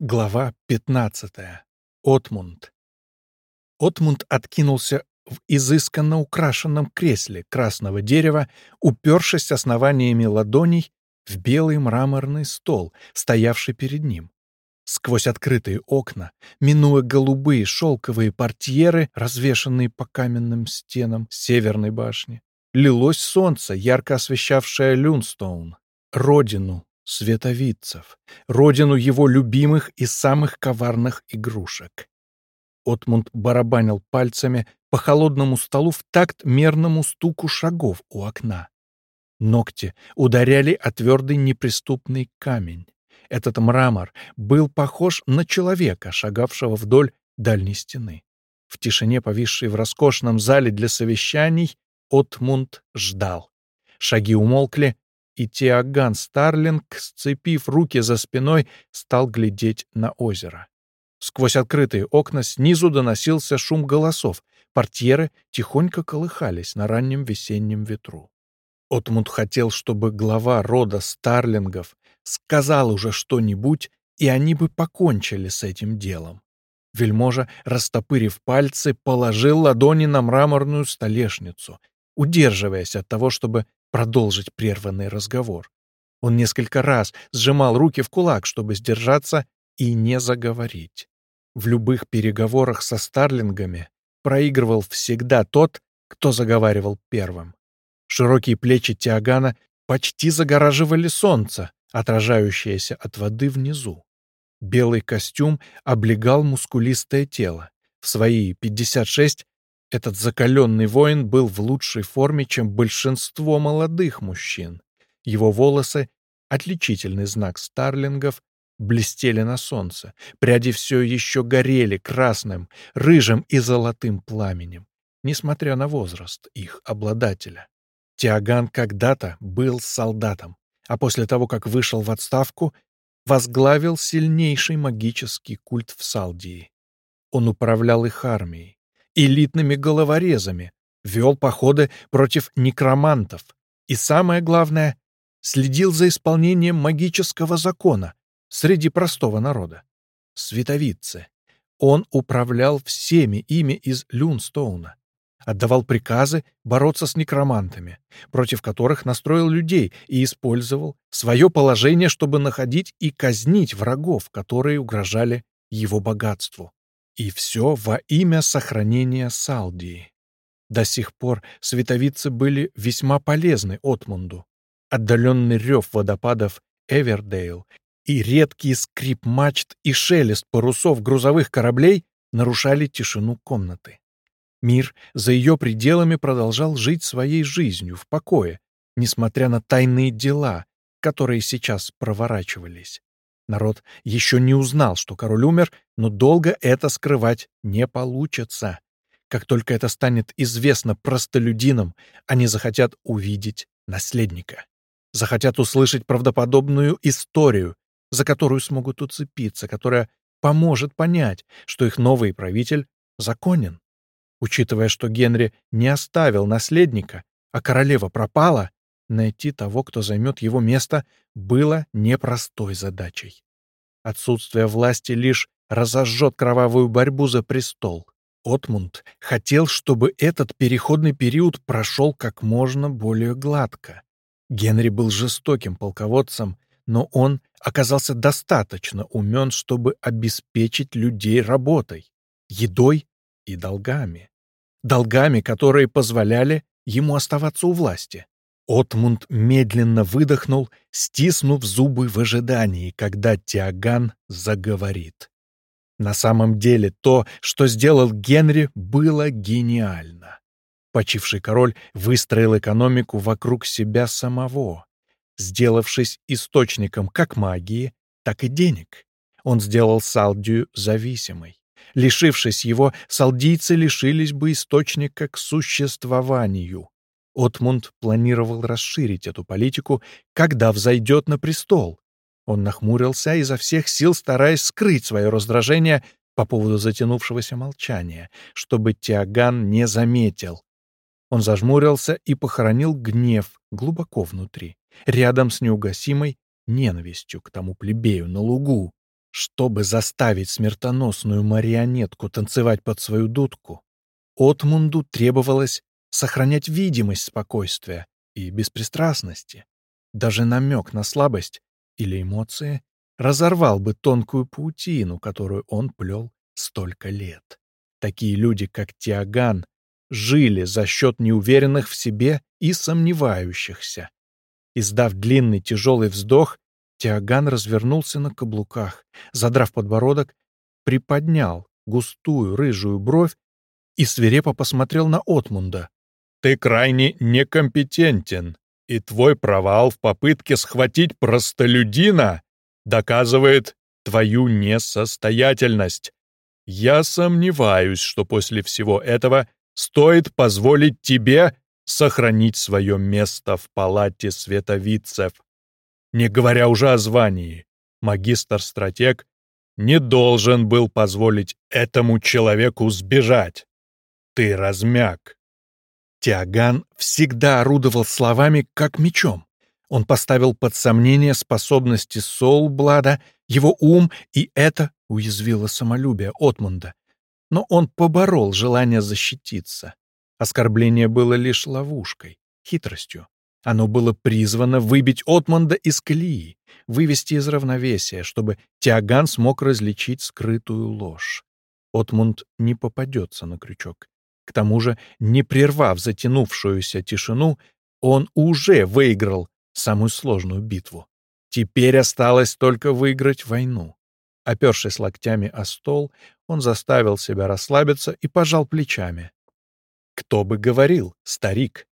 Глава 15. Отмунд. Отмунд откинулся в изысканно украшенном кресле красного дерева, упершись основаниями ладоней в белый мраморный стол, стоявший перед ним. Сквозь открытые окна, минуя голубые шелковые портьеры, развешанные по каменным стенам северной башни, лилось солнце, ярко освещавшее Люнстоун, родину световидцев, родину его любимых и самых коварных игрушек. Отмунд барабанил пальцами по холодному столу в такт мерному стуку шагов у окна. Ногти ударяли о твердый неприступный камень. Этот мрамор был похож на человека, шагавшего вдоль дальней стены. В тишине, повисшей в роскошном зале для совещаний, Отмунд ждал. Шаги умолкли, и Тиаган Старлинг, сцепив руки за спиной, стал глядеть на озеро. Сквозь открытые окна снизу доносился шум голосов, портьеры тихонько колыхались на раннем весеннем ветру. Отмунд хотел, чтобы глава рода Старлингов сказал уже что-нибудь, и они бы покончили с этим делом. Вельможа, растопырив пальцы, положил ладони на мраморную столешницу, удерживаясь от того, чтобы продолжить прерванный разговор. Он несколько раз сжимал руки в кулак, чтобы сдержаться и не заговорить. В любых переговорах со старлингами проигрывал всегда тот, кто заговаривал первым. Широкие плечи Тиагана почти загораживали солнце, отражающееся от воды внизу. Белый костюм облегал мускулистое тело. В свои 56 этот закаленный воин был в лучшей форме, чем большинство молодых мужчин. Его волосы — отличительный знак старлингов, блестели на солнце. Пряди все еще горели красным, рыжим и золотым пламенем, несмотря на возраст их обладателя. Тиаган когда-то был солдатом, а после того, как вышел в отставку, возглавил сильнейший магический культ в Салдии. Он управлял их армией, элитными головорезами, вел походы против некромантов и, самое главное, следил за исполнением магического закона среди простого народа. Световидцы. Он управлял всеми ими из Люнстоуна, отдавал приказы бороться с некромантами, против которых настроил людей и использовал свое положение, чтобы находить и казнить врагов, которые угрожали его богатству. И все во имя сохранения Салдии. До сих пор световицы были весьма полезны Отмунду. Отдаленный рев водопадов Эвердейл и редкий скрип мачт и шелест парусов грузовых кораблей нарушали тишину комнаты. Мир за ее пределами продолжал жить своей жизнью в покое, несмотря на тайные дела, которые сейчас проворачивались. Народ еще не узнал, что король умер, но долго это скрывать не получится. Как только это станет известно простолюдинам, они захотят увидеть наследника. Захотят услышать правдоподобную историю, за которую смогут уцепиться, которая поможет понять, что их новый правитель законен. Учитывая, что Генри не оставил наследника, а королева пропала, найти того, кто займет его место, было непростой задачей. Отсутствие власти лишь разожжет кровавую борьбу за престол. Отмунд хотел, чтобы этот переходный период прошел как можно более гладко. Генри был жестоким полководцем, но он оказался достаточно умен, чтобы обеспечить людей работой, едой и долгами. Долгами, которые позволяли ему оставаться у власти. Отмунд медленно выдохнул, стиснув зубы в ожидании, когда Тиаган заговорит. На самом деле то, что сделал Генри, было гениально. Почивший король выстроил экономику вокруг себя самого, сделавшись источником как магии, так и денег. Он сделал Салдию зависимой. Лишившись его, салдийцы лишились бы источника к существованию. Отмунд планировал расширить эту политику, когда взойдет на престол. Он нахмурился, изо всех сил стараясь скрыть свое раздражение по поводу затянувшегося молчания, чтобы Тиаган не заметил. Он зажмурился и похоронил гнев глубоко внутри, рядом с неугасимой ненавистью к тому плебею на лугу, Чтобы заставить смертоносную марионетку танцевать под свою дудку, Отмунду требовалось сохранять видимость спокойствия и беспристрастности. Даже намек на слабость или эмоции разорвал бы тонкую паутину, которую он плел столько лет. Такие люди, как Тиаган, жили за счет неуверенных в себе и сомневающихся. Издав длинный тяжелый вздох, Тиаган развернулся на каблуках, задрав подбородок, приподнял густую рыжую бровь и свирепо посмотрел на Отмунда. «Ты крайне некомпетентен, и твой провал в попытке схватить простолюдина доказывает твою несостоятельность. Я сомневаюсь, что после всего этого стоит позволить тебе сохранить свое место в палате световицев. Не говоря уже о звании, магистр-стратег не должен был позволить этому человеку сбежать. Ты размяк. Тиаган всегда орудовал словами как мечом. Он поставил под сомнение способности Соулблада, его ум, и это уязвило самолюбие Отмунда. Но он поборол желание защититься. Оскорбление было лишь ловушкой, хитростью. Оно было призвано выбить Отмунда из колеи, вывести из равновесия, чтобы Тиаган смог различить скрытую ложь. Отмунд не попадется на крючок. К тому же, не прервав затянувшуюся тишину, он уже выиграл самую сложную битву. Теперь осталось только выиграть войну. Опершись локтями о стол, он заставил себя расслабиться и пожал плечами. «Кто бы говорил, старик?»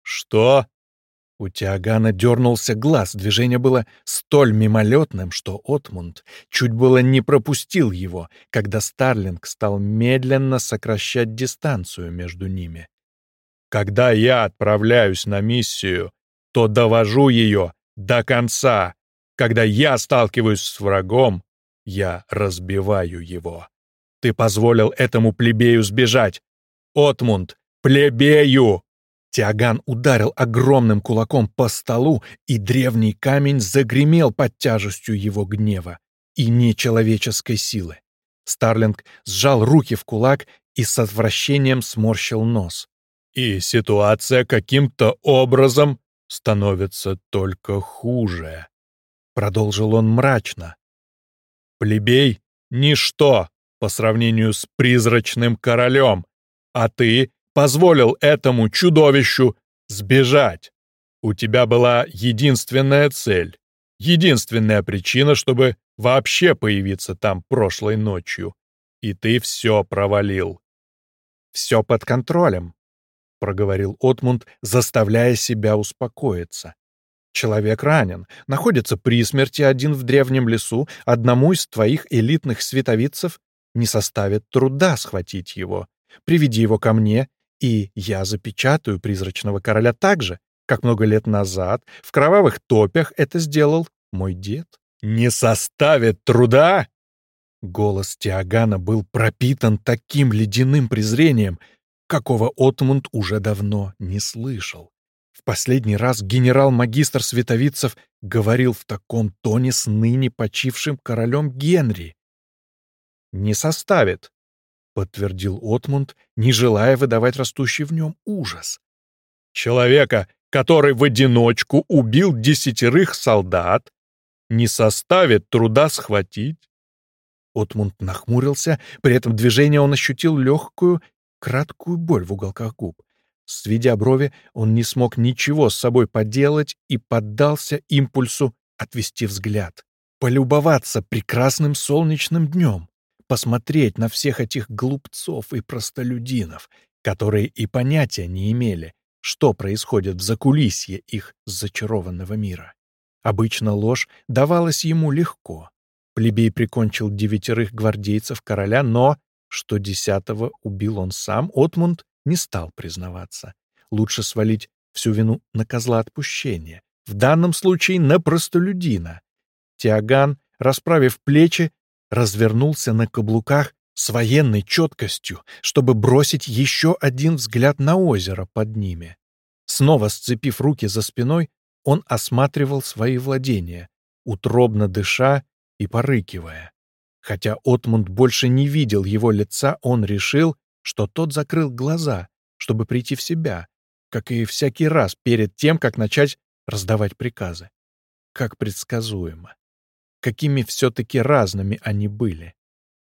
«Что?» У Тиагана дернулся глаз, движение было столь мимолетным, что Отмунд чуть было не пропустил его, когда Старлинг стал медленно сокращать дистанцию между ними. «Когда я отправляюсь на миссию, то довожу ее до конца. Когда я сталкиваюсь с врагом, я разбиваю его. Ты позволил этому плебею сбежать. Отмунд, плебею!» Тиаган ударил огромным кулаком по столу, и древний камень загремел под тяжестью его гнева и нечеловеческой силы. Старлинг сжал руки в кулак и с отвращением сморщил нос. И ситуация каким-то образом становится только хуже. Продолжил он мрачно. Плебей — ничто по сравнению с призрачным королем, а ты позволил этому чудовищу сбежать. У тебя была единственная цель, единственная причина, чтобы вообще появиться там прошлой ночью. И ты все провалил. «Все под контролем», — проговорил Отмунд, заставляя себя успокоиться. «Человек ранен, находится при смерти один в древнем лесу, одному из твоих элитных световицев не составит труда схватить его. Приведи его ко мне, и я запечатаю призрачного короля так же, как много лет назад в кровавых топях это сделал мой дед. «Не составит труда!» Голос Тиагана был пропитан таким ледяным презрением, какого Отмунд уже давно не слышал. В последний раз генерал-магистр Световицев говорил в таком тоне с ныне почившим королем Генри. «Не составит», — подтвердил Отмунд, не желая выдавать растущий в нем ужас. «Человека, который в одиночку убил десятерых солдат, не составит труда схватить». Отмунд нахмурился, при этом движении он ощутил легкую, краткую боль в уголках губ. Сведя брови, он не смог ничего с собой поделать и поддался импульсу отвести взгляд, полюбоваться прекрасным солнечным днем посмотреть на всех этих глупцов и простолюдинов, которые и понятия не имели, что происходит в закулисье их зачарованного мира. Обычно ложь давалась ему легко. Плебей прикончил девятерых гвардейцев короля, но, что десятого убил он сам, Отмунд не стал признаваться. Лучше свалить всю вину на козла отпущения, в данном случае на простолюдина. Тиаган, расправив плечи, развернулся на каблуках с военной четкостью, чтобы бросить еще один взгляд на озеро под ними. Снова сцепив руки за спиной, он осматривал свои владения, утробно дыша и порыкивая. Хотя Отмунд больше не видел его лица, он решил, что тот закрыл глаза, чтобы прийти в себя, как и всякий раз перед тем, как начать раздавать приказы. Как предсказуемо. Какими все-таки разными они были.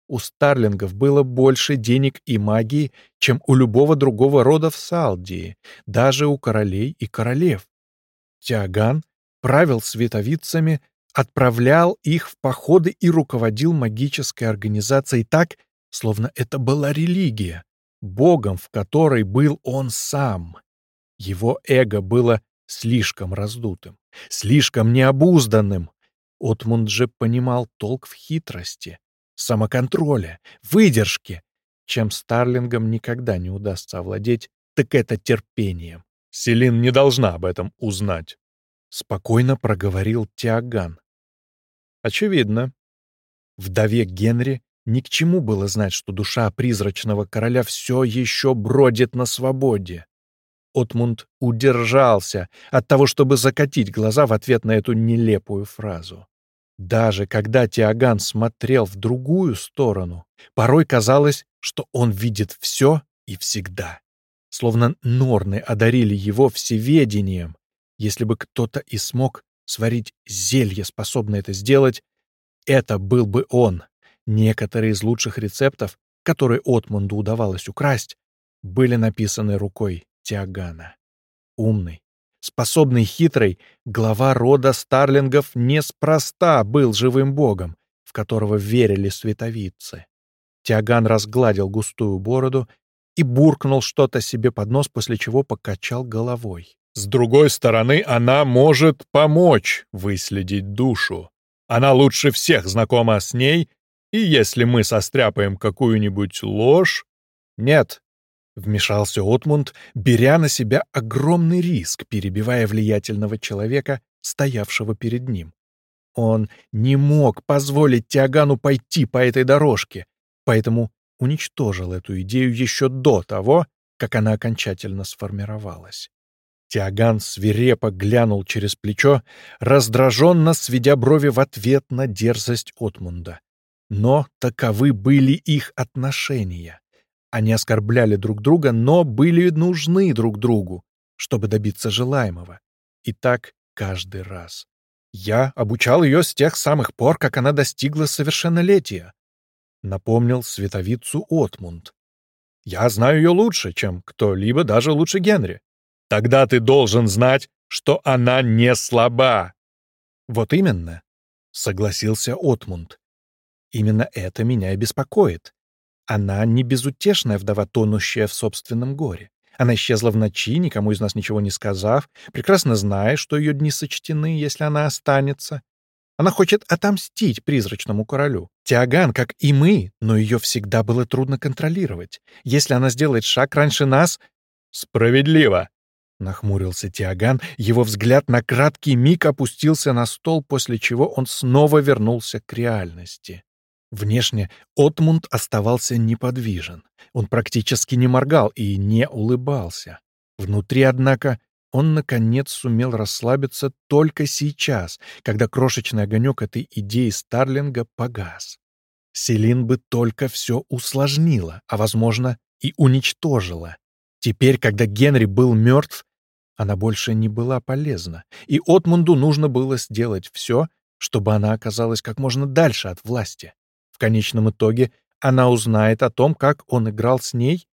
У старлингов было больше денег и магии, чем у любого другого рода в Салдии, даже у королей и королев. Тиаган правил световицами, отправлял их в походы и руководил магической организацией так, словно это была религия, богом в которой был он сам. Его эго было слишком раздутым, слишком необузданным. Отмунд же понимал толк в хитрости, самоконтроле, выдержке. Чем Старлингам никогда не удастся овладеть, так это терпением. Селин не должна об этом узнать. Спокойно проговорил Тиаган. Очевидно. Вдове Генри ни к чему было знать, что душа призрачного короля все еще бродит на свободе. Отмунд удержался от того, чтобы закатить глаза в ответ на эту нелепую фразу. Даже когда Тиаган смотрел в другую сторону, порой казалось, что он видит все и всегда. Словно норны одарили его всеведением. Если бы кто-то и смог сварить зелье, способное это сделать, это был бы он. Некоторые из лучших рецептов, которые Отмунду удавалось украсть, были написаны рукой Тиагана. Умный, способный хитрый, глава рода Старлингов неспроста был живым богом, в которого верили световицы. Тиаган разгладил густую бороду и буркнул что-то себе под нос, после чего покачал головой. «С другой стороны, она может помочь выследить душу. Она лучше всех знакома с ней, и если мы состряпаем какую-нибудь ложь...» «Нет», Вмешался Отмунд, беря на себя огромный риск, перебивая влиятельного человека, стоявшего перед ним. Он не мог позволить Тиагану пойти по этой дорожке, поэтому уничтожил эту идею еще до того, как она окончательно сформировалась. Тиаган свирепо глянул через плечо, раздраженно сведя брови в ответ на дерзость Отмунда. Но таковы были их отношения. Они оскорбляли друг друга, но были нужны друг другу, чтобы добиться желаемого. И так каждый раз. Я обучал ее с тех самых пор, как она достигла совершеннолетия. Напомнил световицу Отмунд. Я знаю ее лучше, чем кто-либо, даже лучше Генри. Тогда ты должен знать, что она не слаба. Вот именно, согласился Отмунд. Именно это меня и беспокоит. Она не безутешная вдова, тонущая в собственном горе. Она исчезла в ночи, никому из нас ничего не сказав, прекрасно зная, что ее дни сочтены, если она останется. Она хочет отомстить призрачному королю. Тиаган, как и мы, но ее всегда было трудно контролировать. Если она сделает шаг раньше нас... Справедливо! Нахмурился Тиаган, его взгляд на краткий миг опустился на стол, после чего он снова вернулся к реальности. Внешне Отмунд оставался неподвижен. Он практически не моргал и не улыбался. Внутри, однако, он, наконец, сумел расслабиться только сейчас, когда крошечный огонек этой идеи Старлинга погас. Селин бы только все усложнила, а, возможно, и уничтожила. Теперь, когда Генри был мертв, она больше не была полезна, и Отмунду нужно было сделать все, чтобы она оказалась как можно дальше от власти. В конечном итоге она узнает о том, как он играл с ней,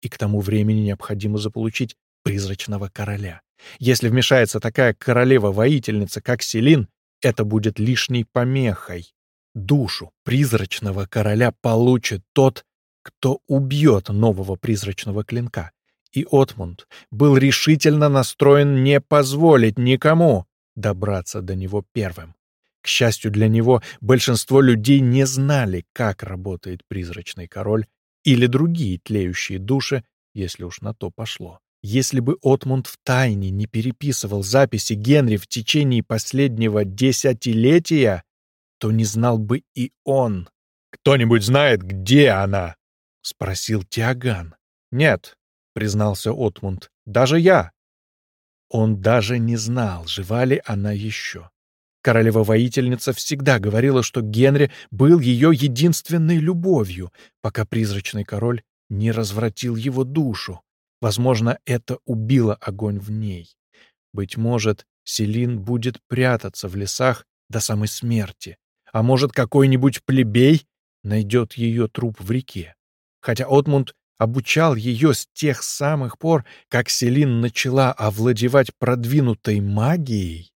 и к тому времени необходимо заполучить призрачного короля. Если вмешается такая королева-воительница, как Селин, это будет лишней помехой. Душу призрачного короля получит тот, кто убьет нового призрачного клинка. И Отмунд был решительно настроен не позволить никому добраться до него первым. К счастью для него, большинство людей не знали, как работает призрачный король или другие тлеющие души, если уж на то пошло. Если бы Отмунд втайне не переписывал записи Генри в течение последнего десятилетия, то не знал бы и он. «Кто-нибудь знает, где она?» — спросил Тиаган. «Нет», — признался Отмунд, — «даже я». Он даже не знал, жива ли она еще. Королева-воительница всегда говорила, что Генри был ее единственной любовью, пока призрачный король не развратил его душу. Возможно, это убило огонь в ней. Быть может, Селин будет прятаться в лесах до самой смерти, а может, какой-нибудь плебей найдет ее труп в реке. Хотя Отмунд обучал ее с тех самых пор, как Селин начала овладевать продвинутой магией,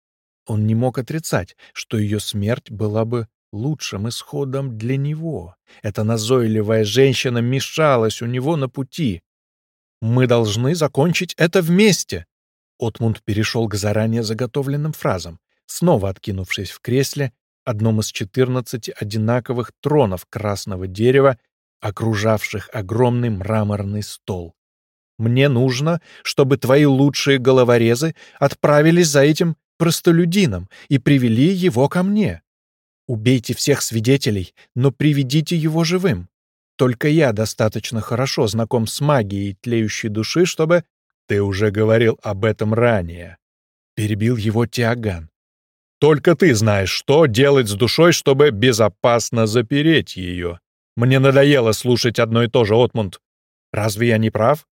он не мог отрицать, что ее смерть была бы лучшим исходом для него. Эта назойливая женщина мешалась у него на пути. «Мы должны закончить это вместе!» Отмунд перешел к заранее заготовленным фразам, снова откинувшись в кресле, одном из четырнадцати одинаковых тронов красного дерева, окружавших огромный мраморный стол. «Мне нужно, чтобы твои лучшие головорезы отправились за этим простолюдином и привели его ко мне. Убейте всех свидетелей, но приведите его живым. Только я достаточно хорошо знаком с магией тлеющей души, чтобы... Ты уже говорил об этом ранее. Перебил его Тиаган. Только ты знаешь, что делать с душой, чтобы безопасно запереть ее. Мне надоело слушать одно и то же, Отмунд. Разве я не прав?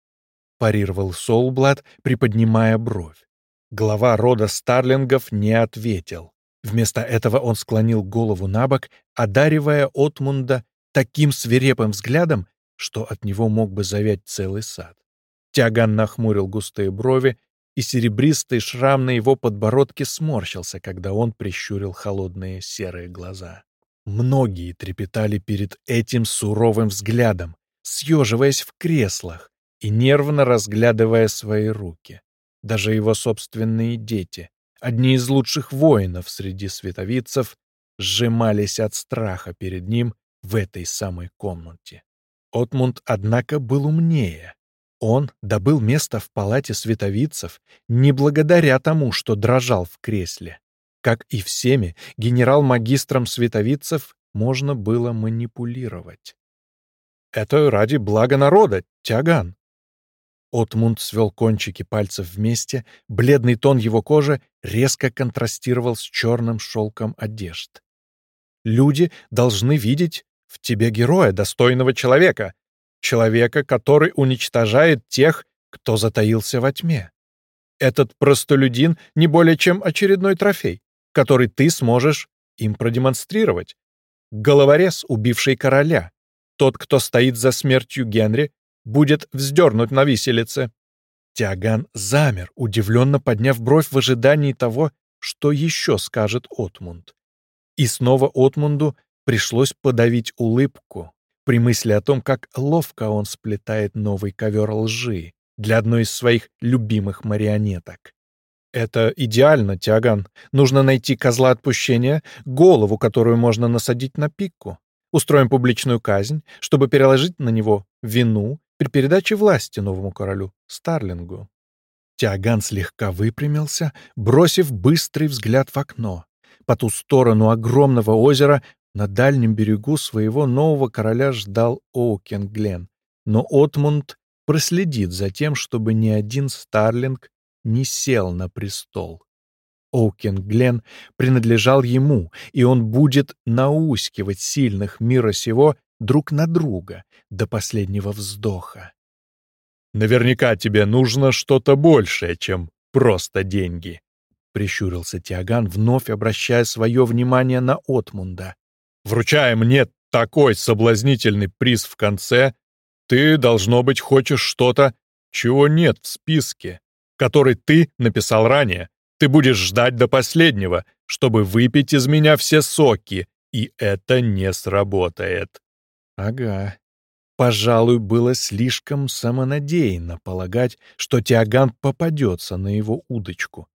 Парировал Солблад, приподнимая бровь. Глава рода Старлингов не ответил. Вместо этого он склонил голову на бок, одаривая Отмунда таким свирепым взглядом, что от него мог бы завять целый сад. Тяган нахмурил густые брови, и серебристый шрам на его подбородке сморщился, когда он прищурил холодные серые глаза. Многие трепетали перед этим суровым взглядом, съеживаясь в креслах и нервно разглядывая свои руки даже его собственные дети, одни из лучших воинов среди световицев, сжимались от страха перед ним в этой самой комнате. Отмунд, однако, был умнее. Он добыл место в палате световицев не благодаря тому, что дрожал в кресле. Как и всеми, генерал-магистром световицев можно было манипулировать. «Это ради блага народа, Тяган», Отмунд свел кончики пальцев вместе, бледный тон его кожи резко контрастировал с черным шелком одежд. «Люди должны видеть в тебе героя, достойного человека, человека, который уничтожает тех, кто затаился во тьме. Этот простолюдин не более чем очередной трофей, который ты сможешь им продемонстрировать. Головорез, убивший короля, тот, кто стоит за смертью Генри будет вздернут на виселице. Тиаган замер, удивленно подняв бровь в ожидании того, что еще скажет Отмунд. И снова Отмунду пришлось подавить улыбку при мысли о том, как ловко он сплетает новый ковер лжи для одной из своих любимых марионеток. Это идеально, Тиаган. Нужно найти козла отпущения, голову, которую можно насадить на пику. Устроим публичную казнь, чтобы переложить на него вину при передаче власти новому королю Старлингу. Тиаган слегка выпрямился, бросив быстрый взгляд в окно. По ту сторону огромного озера на дальнем берегу своего нового короля ждал Оукен-Глен, но Отмунд проследит за тем, чтобы ни один Старлинг не сел на престол. Оукен-Глен принадлежал ему, и он будет наускивать сильных мира сего друг на друга до последнего вздоха. «Наверняка тебе нужно что-то большее, чем просто деньги», — прищурился Тиаган, вновь обращая свое внимание на Отмунда. «Вручая мне такой соблазнительный приз в конце, ты, должно быть, хочешь что-то, чего нет в списке, который ты написал ранее. Ты будешь ждать до последнего, чтобы выпить из меня все соки, и это не сработает. Ага. Пожалуй, было слишком самонадеянно полагать, что Тиаган попадется на его удочку.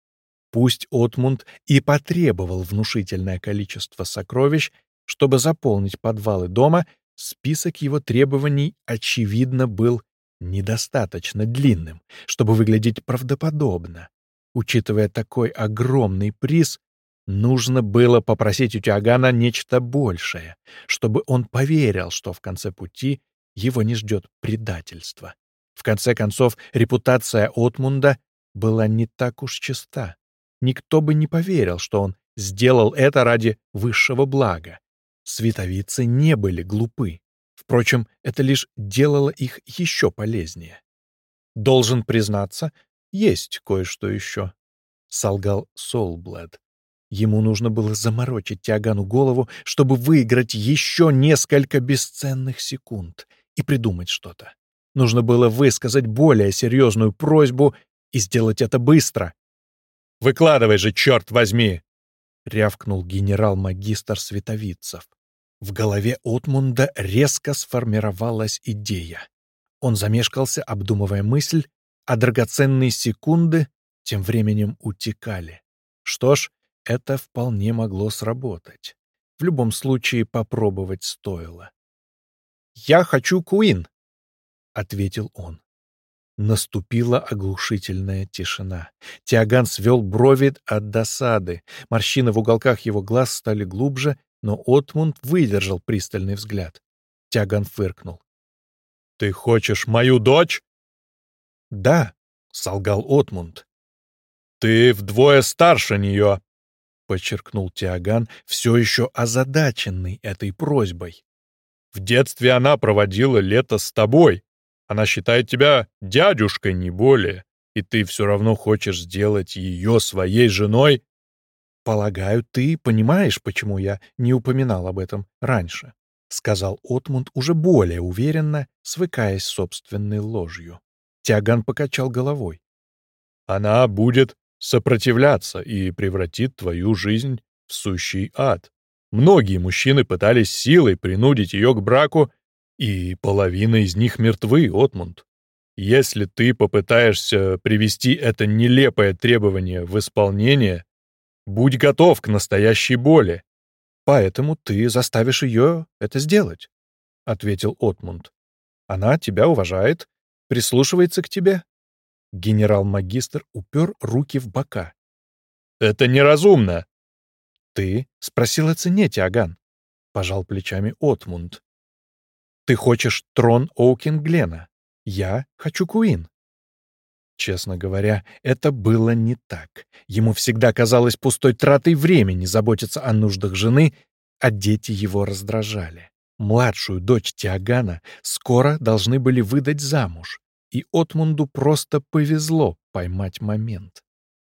Пусть Отмунд и потребовал внушительное количество сокровищ, чтобы заполнить подвалы дома, список его требований, очевидно, был недостаточно длинным, чтобы выглядеть правдоподобно. Учитывая такой огромный приз, Нужно было попросить у Тиагана нечто большее, чтобы он поверил, что в конце пути его не ждет предательство. В конце концов, репутация Отмунда была не так уж чиста. Никто бы не поверил, что он сделал это ради высшего блага. Световицы не были глупы. Впрочем, это лишь делало их еще полезнее. «Должен признаться, есть кое-что еще», — солгал Солблэд. Ему нужно было заморочить Тиагану голову, чтобы выиграть еще несколько бесценных секунд и придумать что-то. Нужно было высказать более серьезную просьбу и сделать это быстро. «Выкладывай же, черт возьми!» — рявкнул генерал-магистр Световицев. В голове Отмунда резко сформировалась идея. Он замешкался, обдумывая мысль, а драгоценные секунды тем временем утекали. Что ж, это вполне могло сработать. В любом случае попробовать стоило. «Я хочу Куин», — ответил он. Наступила оглушительная тишина. Тиаган свел брови от досады. Морщины в уголках его глаз стали глубже, но Отмунд выдержал пристальный взгляд. Тиаган фыркнул. «Ты хочешь мою дочь?» «Да», — солгал Отмунд. «Ты вдвое старше нее», — подчеркнул Тиаган, все еще озадаченный этой просьбой. «В детстве она проводила лето с тобой. Она считает тебя дядюшкой, не более, и ты все равно хочешь сделать ее своей женой? Полагаю, ты понимаешь, почему я не упоминал об этом раньше, — сказал Отмунд уже более уверенно, свыкаясь с собственной ложью. Тиаган покачал головой. «Она будет сопротивляться и превратит твою жизнь в сущий ад. Многие мужчины пытались силой принудить ее к браку, и половина из них мертвы, Отмунд. Если ты попытаешься привести это нелепое требование в исполнение, будь готов к настоящей боли. Поэтому ты заставишь ее это сделать, — ответил Отмунд. Она тебя уважает, прислушивается к тебе. Генерал-магистр упер руки в бока. «Это неразумно!» «Ты?» — спросил о цене, Тиаган. Пожал плечами Отмунд. Ты хочешь трон Оукинглена. Я хочу Куин. Честно говоря, это было не так. Ему всегда казалось пустой тратой времени заботиться о нуждах жены, а дети его раздражали. Младшую дочь Тиагана скоро должны были выдать замуж, и Отмунду просто повезло поймать момент.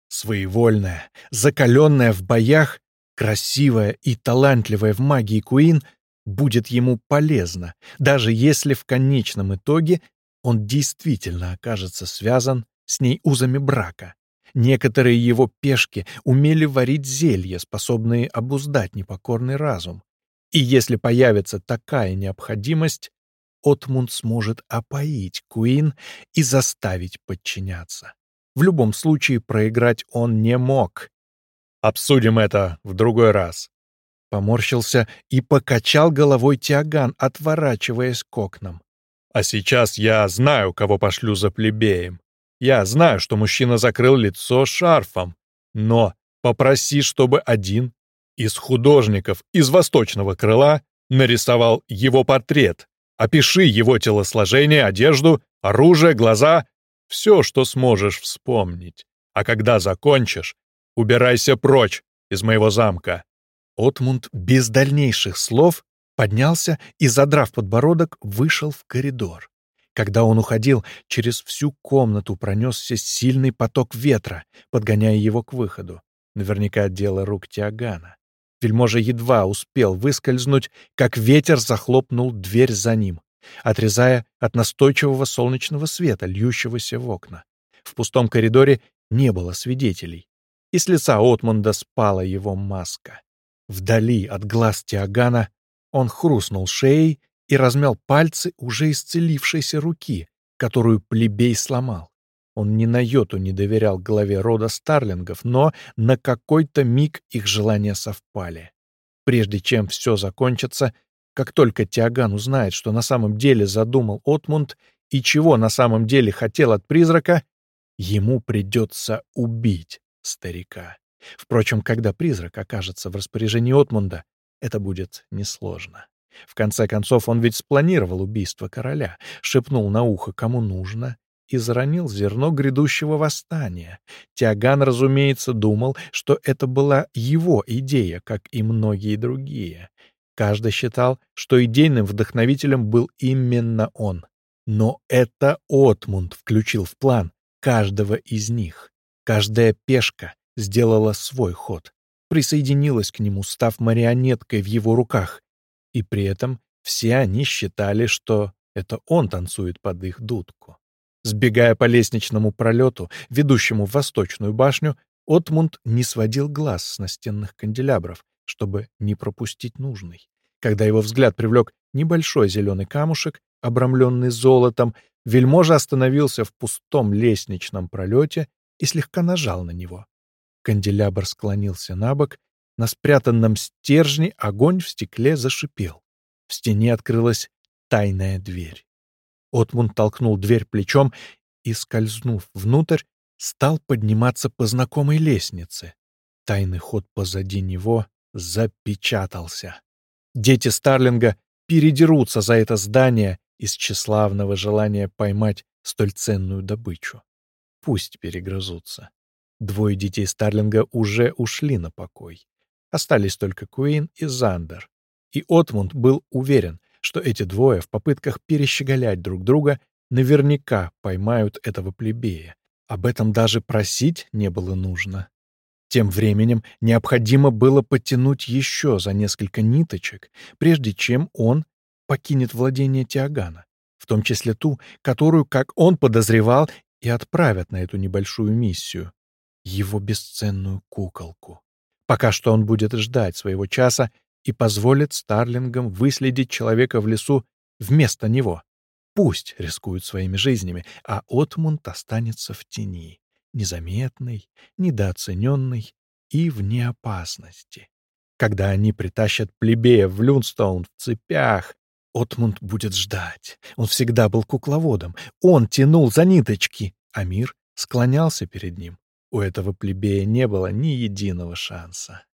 Своевольная, закаленная в боях, красивая и талантливая в магии Куин — будет ему полезно, даже если в конечном итоге он действительно окажется связан с ней узами брака. Некоторые его пешки умели варить зелья, способные обуздать непокорный разум. И если появится такая необходимость, Отмунд сможет опоить Куин и заставить подчиняться. В любом случае проиграть он не мог. «Обсудим это в другой раз», Поморщился и покачал головой Тиаган, отворачиваясь к окнам. «А сейчас я знаю, кого пошлю за плебеем. Я знаю, что мужчина закрыл лицо шарфом, но попроси, чтобы один из художников из восточного крыла нарисовал его портрет. Опиши его телосложение, одежду, оружие, глаза, все, что сможешь вспомнить. А когда закончишь, убирайся прочь из моего замка. Отмунд без дальнейших слов поднялся и, задрав подбородок, вышел в коридор. Когда он уходил, через всю комнату пронесся сильный поток ветра, подгоняя его к выходу. Наверняка от дела рук Тиагана. Вельможа едва успел выскользнуть, как ветер захлопнул дверь за ним, отрезая от настойчивого солнечного света, льющегося в окна. В пустом коридоре не было свидетелей, и с лица Отмунда спала его маска. Вдали от глаз Тиагана он хрустнул шеей и размял пальцы уже исцелившейся руки, которую плебей сломал. Он ни на йоту не доверял главе рода Старлингов, но на какой-то миг их желания совпали. Прежде чем все закончится, как только Тиаган узнает, что на самом деле задумал Отмунд и чего на самом деле хотел от призрака, ему придется убить старика. Впрочем, когда призрак окажется в распоряжении Отмунда, это будет несложно. В конце концов, он ведь спланировал убийство короля, шепнул на ухо, кому нужно, изранил зерно грядущего восстания. Тиаган, разумеется, думал, что это была его идея, как и многие другие. Каждый считал, что идейным вдохновителем был именно он. Но это Отмунд включил в план каждого из них. Каждая пешка сделала свой ход, присоединилась к нему, став марионеткой в его руках. И при этом все они считали, что это он танцует под их дудку. Сбегая по лестничному пролету, ведущему в восточную башню, Отмунд не сводил глаз с настенных канделябров, чтобы не пропустить нужный. Когда его взгляд привлек небольшой зеленый камушек, обрамленный золотом, вельможа остановился в пустом лестничном пролете и слегка нажал на него. Канделябр склонился на бок, на спрятанном стержне огонь в стекле зашипел. В стене открылась тайная дверь. Отмунд толкнул дверь плечом и, скользнув внутрь, стал подниматься по знакомой лестнице. Тайный ход позади него запечатался. Дети Старлинга передерутся за это здание из тщеславного желания поймать столь ценную добычу. Пусть перегрызутся. Двое детей Старлинга уже ушли на покой. Остались только Куин и Зандер. И Отмунд был уверен, что эти двое в попытках перещеголять друг друга наверняка поймают этого плебея. Об этом даже просить не было нужно. Тем временем необходимо было потянуть еще за несколько ниточек, прежде чем он покинет владение Тиагана, в том числе ту, которую, как он подозревал, и отправят на эту небольшую миссию — его бесценную куколку. Пока что он будет ждать своего часа и позволит Старлингам выследить человека в лесу вместо него. Пусть рискуют своими жизнями, а Отмунд останется в тени, незаметный, недооцененный и вне опасности. Когда они притащат плебея в Люнстоун в цепях, Отмунд будет ждать. Он всегда был кукловодом. Он тянул за ниточки, а мир склонялся перед ним. У этого плебея не было ни единого шанса.